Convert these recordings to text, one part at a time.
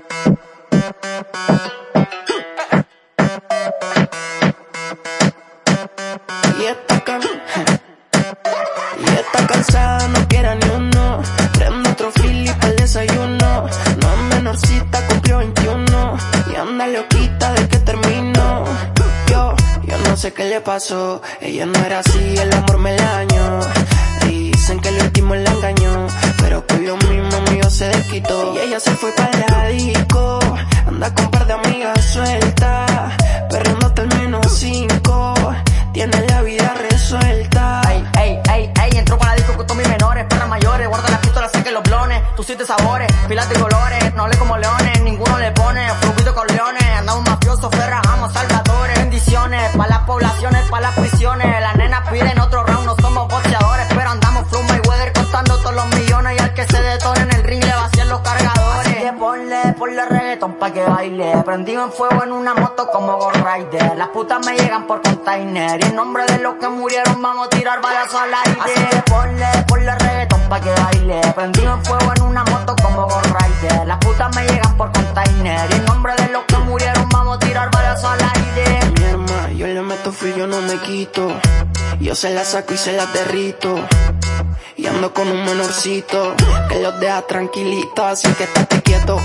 Y esta cansada no quiere ni uno. Prendo otro fili para el desayuno. No menorcita cumplió 21 y anda loquita de que termino. Yo, yo no sé qué le pasó. Ella no era así, el amor me dañó. Dicen que el último la engañó, pero que yo mismo mío se desquitó. Ella se fue para la disco, anda con par de amigas sueltas, perreando hasta el menos cinco. Tiene la vida resuelta. Ey, ey, ey, ey, entro para la disco con todos mis menores, perras mayores, guarda las pistolas, saque los blones, tú siete sabores, reggaeton pa' que baile, prendido en fuego en una moto como Ghost Rider, las putas me llegan por container, y en nombre de los que murieron vamos a tirar balazos al aire. Así que ponle, ponle reggaeton pa' que baile, prendido en fuego en una moto como Ghost Rider, las putas me llegan por container, y en nombre de los que murieron vamos a tirar balazos al aire. Mi hermana, yo le meto frío, yo no me quito. Yo se la saco y se la derrito. Y ando con un menorcito que los deja tranquilitos, así que estate quieto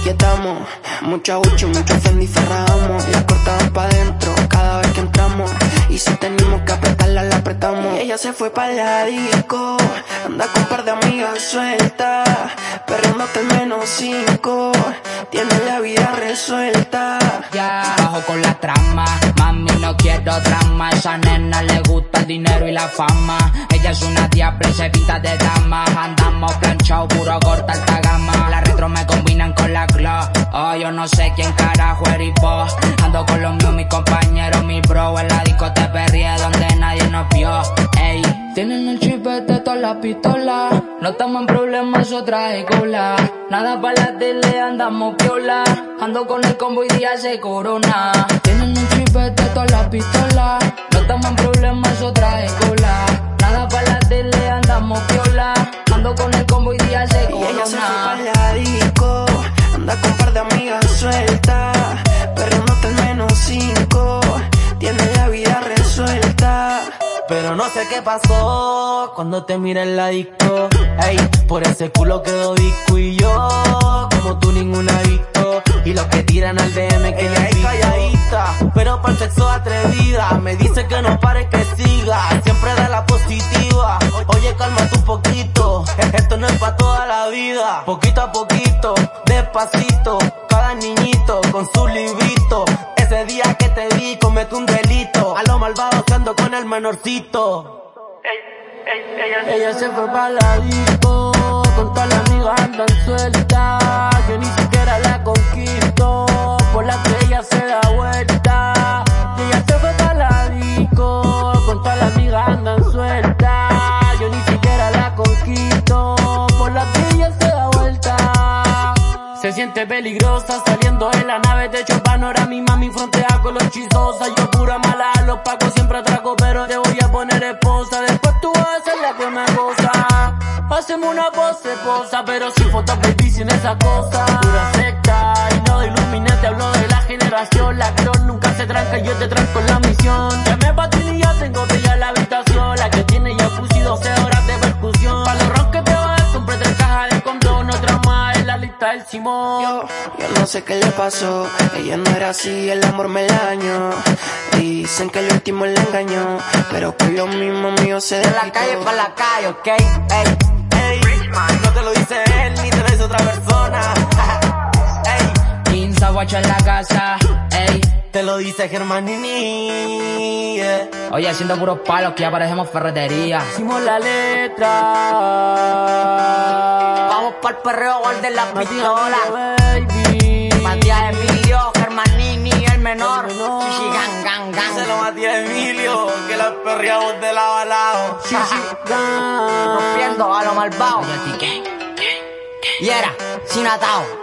o te quietamos. Mucha uchi, mucho fendi ferramos. La cortamos pa' dentro cada vez que entramos. Y si tenemos que apretarla, la apretamos. Y ella se fue pa' la disco, anda con par de amigas sueltas. El menos cinco, tiene la vida resuelta. Ya, bajo con la trama, mami no quiero drama, esa nena le gusta el dinero y la fama, ella es una diabla y pinta de dama, andamos planchado, puro corta alta gama, la glow, oh yo no sé quién carajo eres vos, ando con los míos, mis compañeros, mi bro, en la disco te perrié donde nadie nos vio, ey, tienen el chipete todas las pistolas, no estamos en problemas, eso trae cola, nada para la tele, andamos piola, ando con el combo y día se corona, tienen un chipete todas las pistolas, no estamos en problemas, eso trae cola, nada para la tele, andamos piola, ando con el combo y día se Y ella se fue anda con par de amigas sueltas, perreando hasta el menos cinco, tiene la vida resuelta. Pero no sé qué pasó cuando te miré en la disco. Ey, por ese culo quedó disco y yo, como tú ninguna visto. Y los que tiran al DM que es calladita, pero para el sexo atrevida. Me dice que no pare que siga, vida. Poquito a poquito, despacito, cada niñito con su librito. Ese día que te vi cometí un delito, a lo malvado ando con el menorcito. Ella se fue pa' la disco, con todas las amigas andan sueltas. Yo ni siquiera la conquisto, por la que ella se da vuelta. Siente peligrosa saliendo de la nave, de hecho mi frontea con los chisosa. Yo pura mala, los pacos siempre atraco, pero te voy a poner esposa. Después tú vas a ser la que me goza. Hacemos una pose posa, pero sin fotos baby sin esa cosa. Pura secta y no de iluminante, hablo de la generación. La cron nunca se tranca, yo te tranco en la la del Simón. Yo, yo no sé qué le pasó, ella no era así, el amor me dañó. Dicen que el último la engañó, pero que lo mismo mío se De la calle pa' la calle, ok, ey. Ey, no te lo dice él ni te lo dice otra persona. Ey, 15 guacho en la casa, dice Germanini. yeah. Oye, haciendo puros palos que ya parecemos ferretería. Hicimos la letra. Vamos pa'l perreo, gol de la pistola. Matías Emilio, Germanini, el menor. El menor. Chichi, gang, gang, gang. Se lo Matías Emilio, que la perreamos de lado a lado. Rompiendo a lo malvado. Y era, sin atado.